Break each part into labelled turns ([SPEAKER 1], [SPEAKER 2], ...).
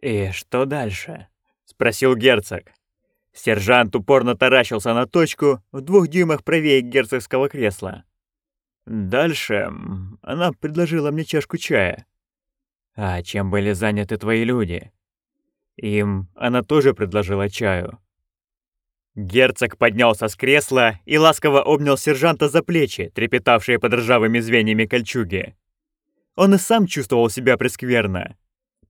[SPEAKER 1] «И что дальше?» — спросил герцог. Сержант упорно таращился на точку в двух дюймах правее герцогского кресла. Дальше она предложила мне чашку чая. А чем были заняты твои люди? Им она тоже предложила чаю. Герцог поднялся с кресла и ласково обнял сержанта за плечи, трепетавшие под ржавыми звеньями кольчуги. Он и сам чувствовал себя прескверно.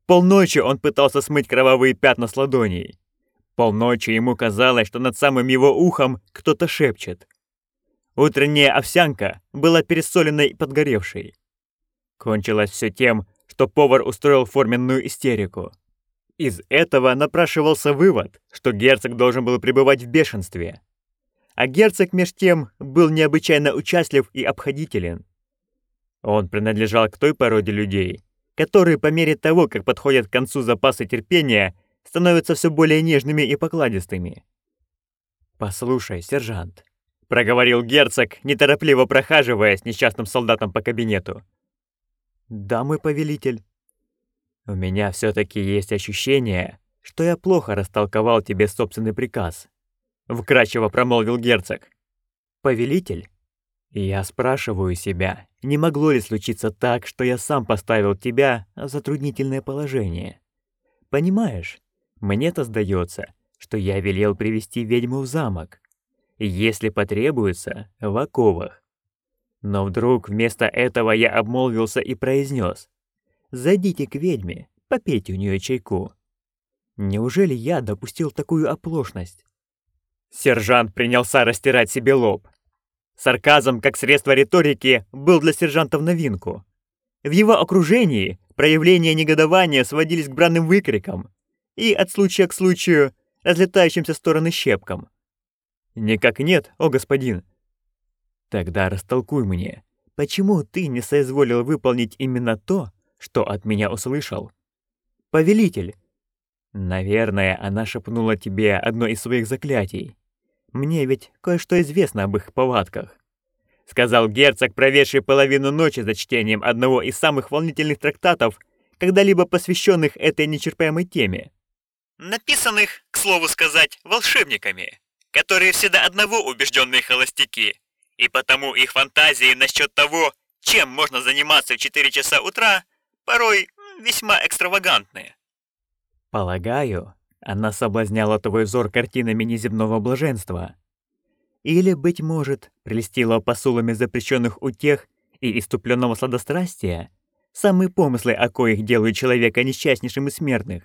[SPEAKER 1] Полночи он пытался смыть кровавые пятна с ладоней. Полночи ему казалось, что над самым его ухом кто-то шепчет. Утренняя овсянка была пересоленной и подгоревшей. Кончилось все тем, что повар устроил форменную истерику. Из этого напрашивался вывод, что герцог должен был пребывать в бешенстве. А герцог меж тем был необычайно участлив и обходителен. Он принадлежал к той породе людей, которые по мере того, как подходят к концу запасы терпения, становятся все более нежными и покладистыми. «Послушай, сержант», — проговорил герцог, неторопливо прохаживаясь несчастным солдатом по кабинету. «Да, мой повелитель. У меня все таки есть ощущение, что я плохо растолковал тебе собственный приказ», — вкрадчиво промолвил герцог. «Повелитель?» Я спрашиваю себя, не могло ли случиться так, что я сам поставил тебя в затруднительное положение? Понимаешь, мне-то сдается, что я велел привести ведьму в замок. Если потребуется, в оковах. Но вдруг вместо этого я обмолвился и произнес: «Зайдите к ведьме, попейте у нее чайку». Неужели я допустил такую оплошность? Сержант принялся растирать себе лоб. Сарказм, как средство риторики, был для сержанта в новинку. В его окружении проявления негодования сводились к бранным выкрикам, и от случая к случаю разлетающимся в стороны щепкам. «Никак нет, о господин!» «Тогда растолкуй мне, почему ты не соизволил выполнить именно то, что от меня услышал?» «Повелитель!» «Наверное, она шепнула тебе одно из своих заклятий. Мне ведь кое-что известно об их повадках», — сказал герцог, проведший половину ночи за чтением одного из самых волнительных трактатов, когда-либо посвященных этой нечерпаемой теме написанных, к слову сказать, волшебниками, которые все до одного убежденные холостяки, и потому их фантазии насчет того, чем можно заниматься в 4 часа утра, порой весьма экстравагантные. Полагаю, она соблазняла твой взор картинами неземного блаженства. Или, быть может, прелестила посулами запрещенных утех и иступленного сладострастия, самые помыслы о коих делают человека несчастнейшим из смертных.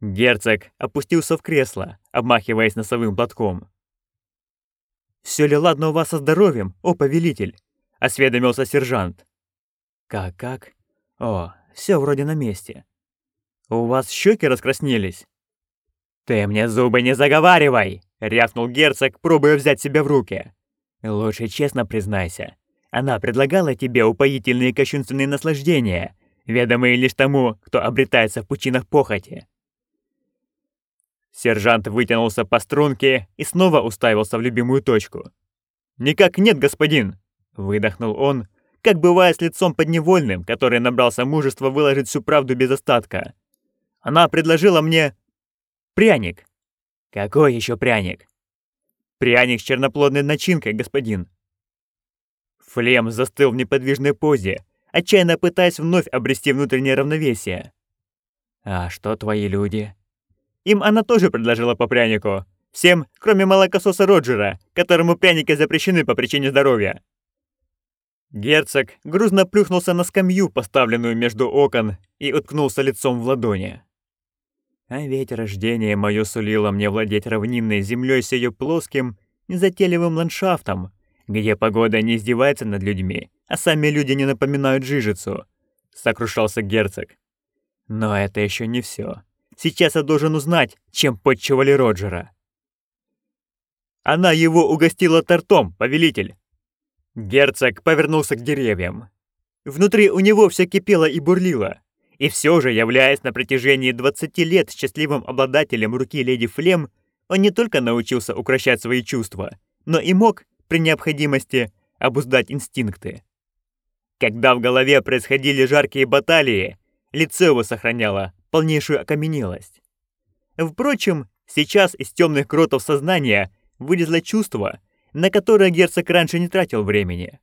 [SPEAKER 1] Герцог опустился в кресло, обмахиваясь носовым платком. «Всё ли ладно у вас со здоровьем, о повелитель?» — осведомился сержант. «Как-как? О, всё вроде на месте. У вас щеки раскраснелись?» «Ты мне зубы не заговаривай!» — рявкнул герцог, пробуя взять себя в руки. «Лучше честно признайся. Она предлагала тебе упоительные кощунственные наслаждения, ведомые лишь тому, кто обретается в пучинах похоти. Сержант вытянулся по струнке и снова уставился в любимую точку. «Никак нет, господин!» — выдохнул он, как бывает с лицом подневольным, который набрался мужества выложить всю правду без остатка. «Она предложила мне... пряник!» «Какой еще пряник?» «Пряник с черноплодной начинкой, господин!» Флем застыл в неподвижной позе, отчаянно пытаясь вновь обрести внутреннее равновесие. «А что твои люди?» Им она тоже предложила по прянику. Всем, кроме молокососа Роджера, которому пряники запрещены по причине здоровья. Герцог грузно плюхнулся на скамью, поставленную между окон, и уткнулся лицом в ладони. А ведь рождение мое сулило мне владеть равнинной землей с ее плоским, незатейливым ландшафтом, где погода не издевается над людьми, а сами люди не напоминают жижицу, сокрушался герцог. Но это еще не все. Сейчас я должен узнать, чем подчивали Роджера. Она его угостила тортом, повелитель. Герцог повернулся к деревьям. Внутри у него все кипело и бурлило. И все же, являясь на протяжении 20 лет счастливым обладателем руки леди Флем, он не только научился укращать свои чувства, но и мог, при необходимости, обуздать инстинкты. Когда в голове происходили жаркие баталии, лицо его сохраняло полнейшую окаменелость. Впрочем, сейчас из темных кротов сознания вылезло чувство, на которое герцог раньше не тратил времени.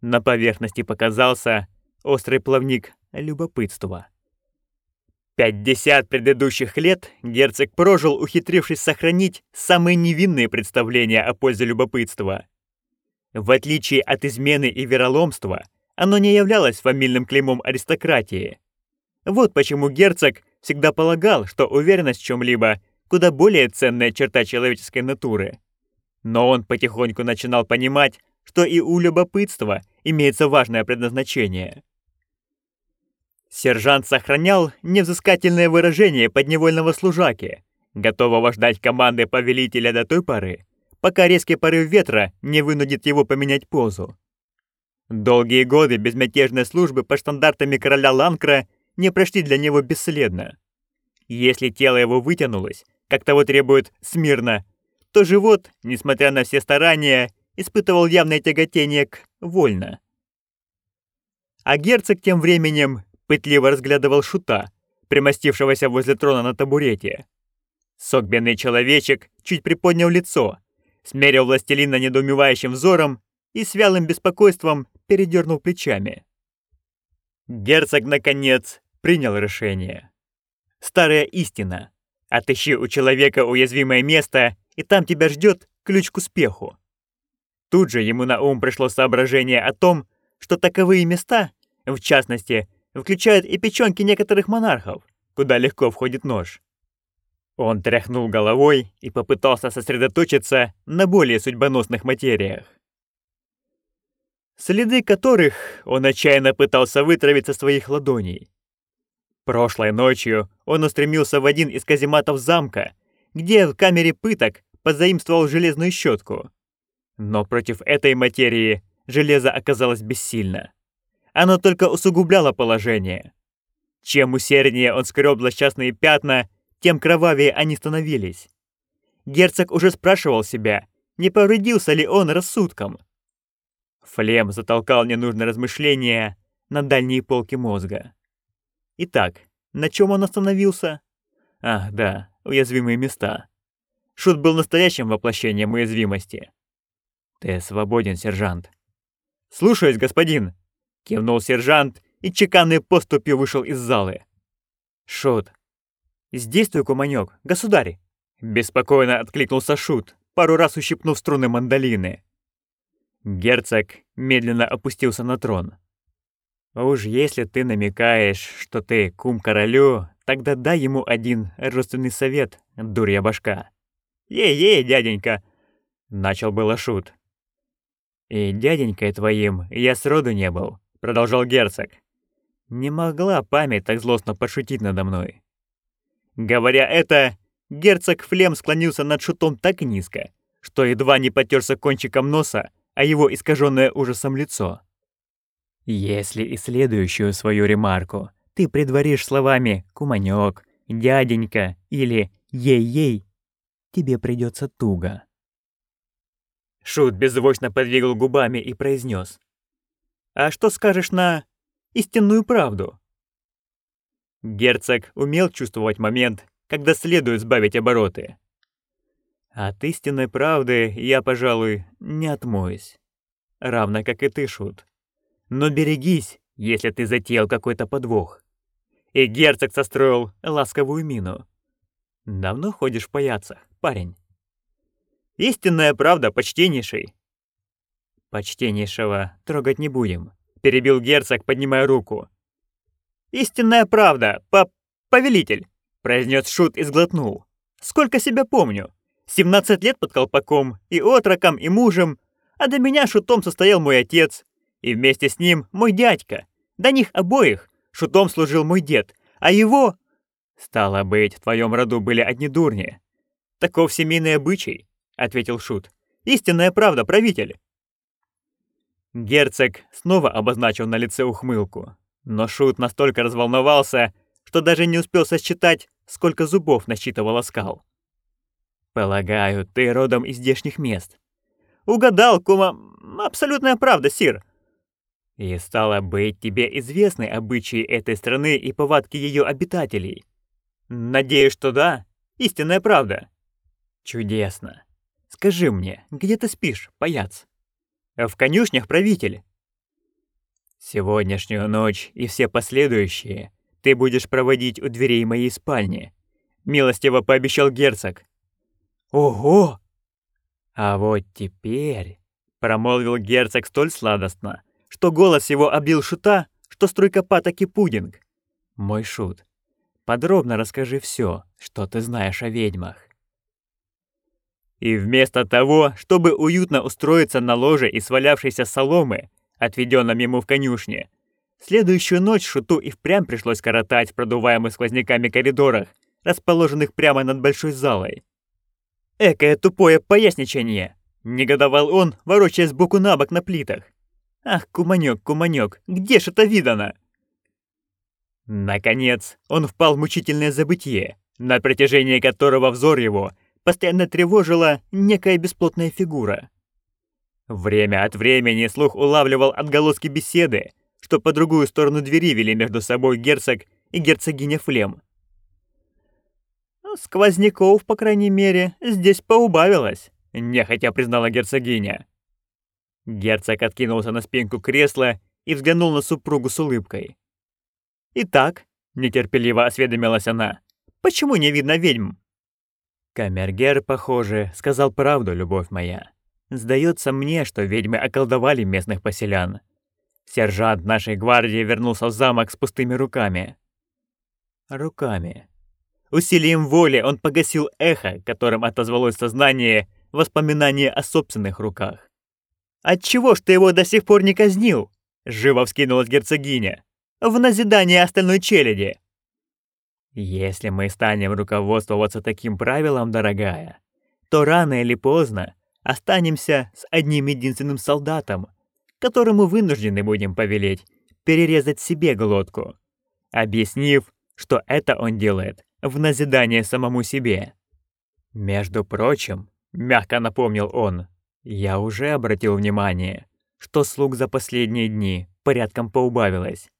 [SPEAKER 1] На поверхности показался острый плавник любопытства. Пятьдесят предыдущих лет герцог прожил, ухитрившись сохранить самые невинные представления о пользе любопытства. В отличие от измены и вероломства, оно не являлось фамильным клеймом аристократии. Вот почему герцог всегда полагал, что уверенность в чем-либо куда более ценная черта человеческой натуры. Но он потихоньку начинал понимать, что и у любопытства имеется важное предназначение. Сержант сохранял невзыскательное выражение подневольного служаки, готового ждать команды повелителя до той поры, пока резкий порыв ветра не вынудит его поменять позу. Долгие годы безмятежной службы по стандартам короля Ланкра не прошли для него бесследно. Если тело его вытянулось, как того требует смирно, то живот, несмотря на все старания, испытывал явное тяготение к «вольно». А герцог тем временем пытливо разглядывал шута, примостившегося возле трона на табурете. Согбенный человечек чуть приподнял лицо, смерил властелина недоумевающим взором и с вялым беспокойством передернул плечами. Герцог, наконец, принял решение. Старая истина. Отыщи у человека уязвимое место, и там тебя ждет ключ к успеху. Тут же ему на ум пришло соображение о том, что таковые места, в частности, включают и печёнки некоторых монархов, куда легко входит нож. Он тряхнул головой и попытался сосредоточиться на более судьбоносных материях. Следы которых он отчаянно пытался вытравить со своих ладоней. Прошлой ночью он устремился в один из казематов замка, где в камере пыток позаимствовал железную щетку. Но против этой материи железо оказалось бессильно оно только усугубляло положение. Чем усерднее он скреб злосчастные пятна, тем кровавее они становились. Герцог уже спрашивал себя, не повредился ли он рассудком. Флем затолкал ненужные размышления на дальние полки мозга. Итак, на чем он остановился? Ах, да, уязвимые места. Шут был настоящим воплощением уязвимости. Ты свободен, сержант. Слушаюсь, господин, Кивнул сержант и чеканной поступью вышел из залы. Шут. «Здесь твой куманёк, государь!» Беспокойно откликнулся Шут, пару раз ущипнув струны мандолины. Герцог медленно опустился на трон. «Уж если ты намекаешь, что ты кум королю, тогда дай ему один родственный совет, дурья башка». «Ей-ей, дяденька!» — начал было Шут. «И дяденькой твоим я сроду не был продолжал герцог. Не могла память так злостно пошутить надо мной. Говоря это, герцог Флем склонился над шутом так низко, что едва не потерся кончиком носа, а его искаженное ужасом лицо. Если и следующую свою ремарку ты предваришь словами «куманёк», «дяденька» или «ей-ей», тебе придется туго. Шут беззвучно подвигал губами и произнес: а что скажешь на истинную правду? Герцог умел чувствовать момент, когда следует сбавить обороты. От истинной правды я, пожалуй, не отмоюсь. Равно как и ты, Шут. Но берегись, если ты затеял какой-то подвох. И герцог состроил ласковую мину. Давно ходишь в паяцах, парень? Истинная правда, почтеннейший, «Почтеннейшего трогать не будем», — перебил герцог, поднимая руку. «Истинная правда, по повелитель», — произнес Шут и сглотнул. «Сколько себя помню. 17 лет под колпаком, и отроком, и мужем, а до меня шутом состоял мой отец, и вместе с ним мой дядька. До них обоих шутом служил мой дед, а его... Стало быть, в твоем роду были одни дурни. Таков семейный обычай, — ответил Шут. Истинная правда, правитель. Герцог снова обозначил на лице ухмылку, но Шут настолько разволновался, что даже не успел сосчитать, сколько зубов насчитывал оскал. «Полагаю, ты родом из здешних мест». «Угадал, кума. Абсолютная правда, сир». «И стало быть, тебе известны обычаи этой страны и повадки ее обитателей», Надеюсь, что да. Истинная правда. Чудесно. Скажи мне, где ты спишь, паяц? В конюшнях, правитель. Сегодняшнюю ночь и все последующие ты будешь проводить у дверей моей спальни. Милостиво пообещал герцог. Ого! А вот теперь, промолвил герцог столь сладостно, что голос его облил шута, что струйка патоки пудинг. Мой шут, подробно расскажи все, что ты знаешь о ведьмах. И вместо того, чтобы уютно устроиться на ложе из свалявшейся соломы, отведенном ему в конюшне, следующую ночь Шуту и впрямь пришлось коротать в продуваемых сквозняками коридорах, расположенных прямо над большой залой. «Экое тупое поясничание!» — негодовал он, ворочаясь сбоку на бок на плитах. «Ах, куманёк, куманёк, где ж это видано?» Наконец, он впал в мучительное забытье, на протяжении которого взор его постоянно тревожила некая бесплотная фигура. Время от времени слух улавливал отголоски беседы, что по другую сторону двери вели между собой герцог и герцогиня Флем. «Сквозняков, по крайней мере, здесь поубавилось», — нехотя признала герцогиня. Герцог откинулся на спинку кресла и взглянул на супругу с улыбкой. «Итак», — нетерпеливо осведомилась она, — «почему не видно ведьм?» Камергер, похоже, сказал правду, любовь моя. Сдается мне, что ведьмы околдовали местных поселян. Сержант нашей гвардии вернулся в замок с пустыми руками. Руками. Усилием воли он погасил эхо, которым отозвалось сознание воспоминание о собственных руках. «Отчего ж ты его до сих пор не казнил?» — живо вскинулась герцогиня. «В назидание остальной челяди!» Если мы станем руководствоваться таким правилом, дорогая, то рано или поздно останемся с одним единственным солдатом, которому вынуждены будем повелеть перерезать себе глотку, объяснив, что это он делает в назидание самому себе. Между прочим, мягко напомнил он, я уже обратил внимание, что слуг за последние дни порядком поубавилось.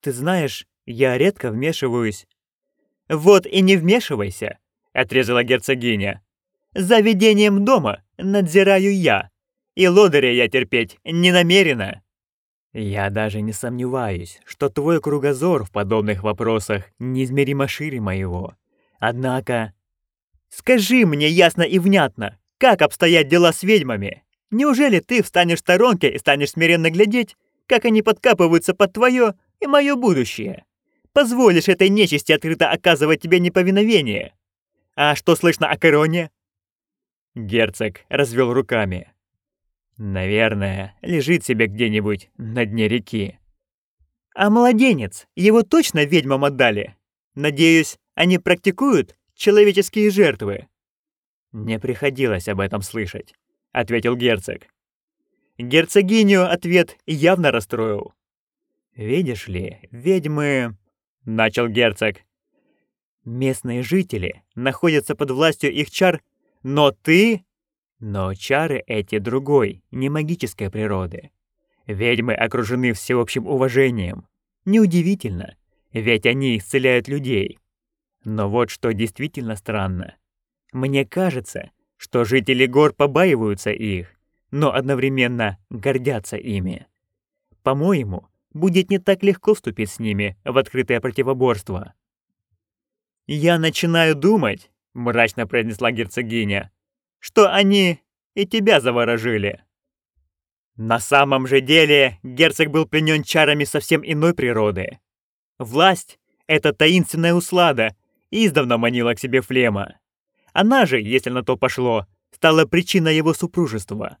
[SPEAKER 1] Ты знаешь, я редко вмешиваюсь «Вот и не вмешивайся», — отрезала герцогиня. «За ведением дома надзираю я, и лодыря я терпеть не намерена». «Я даже не сомневаюсь, что твой кругозор в подобных вопросах неизмеримо шире моего. Однако...» «Скажи мне ясно и внятно, как обстоят дела с ведьмами? Неужели ты встанешь в сторонке и станешь смиренно глядеть, как они подкапываются под твое и мое будущее?» Позволишь этой нечисти открыто оказывать тебе неповиновение. А что слышно о короне?» Герцог развел руками. «Наверное, лежит себе где-нибудь на дне реки». «А младенец, его точно ведьмам отдали? Надеюсь, они практикуют человеческие жертвы?» «Не приходилось об этом слышать», — ответил герцог. Герцогиню ответ явно расстроил. «Видишь ли, ведьмы — начал герцог. «Местные жители находятся под властью их чар, но ты...» Но чары эти другой, не магической природы. Ведьмы окружены всеобщим уважением. Неудивительно, ведь они исцеляют людей. Но вот что действительно странно. Мне кажется, что жители гор побаиваются их, но одновременно гордятся ими. По-моему, будет не так легко вступить с ними в открытое противоборство. «Я начинаю думать», — мрачно произнесла герцогиня, «что они и тебя заворожили». На самом же деле герцог был пленен чарами совсем иной природы. Власть — это таинственная услада, издавна манила к себе Флема. Она же, если на то пошло, стала причиной его супружества.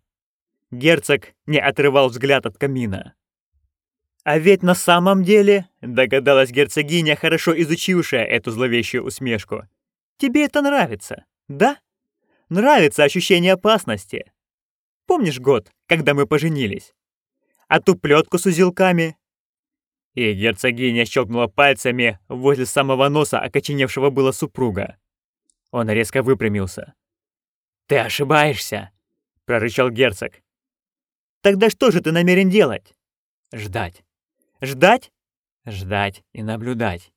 [SPEAKER 1] Герцог не отрывал взгляд от камина. А ведь на самом деле, догадалась герцогиня, хорошо изучившая эту зловещую усмешку, тебе это нравится, да? Нравится ощущение опасности. Помнишь год, когда мы поженились? А ту плетку с узелками? И герцогиня щелкнула пальцами возле самого носа окоченевшего было супруга. Он резко выпрямился. «Ты ошибаешься!» — прорычал герцог. «Тогда что же ты намерен делать?» «Ждать. Ждать? Ждать и наблюдать.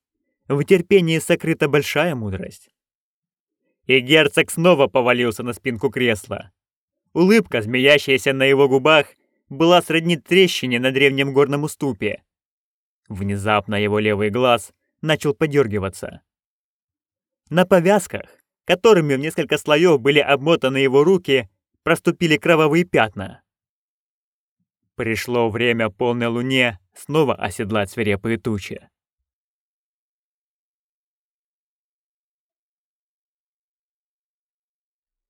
[SPEAKER 1] В терпении сокрыта большая мудрость. И герцог снова повалился на спинку кресла. Улыбка, змеящаяся на его губах, была сродни трещине на древнем горном уступе. Внезапно его левый глаз начал подергиваться. На повязках, которыми в несколько слоев были обмотаны его руки, проступили кровавые пятна. Пришло время полной луне снова оседлать свирепые тучи.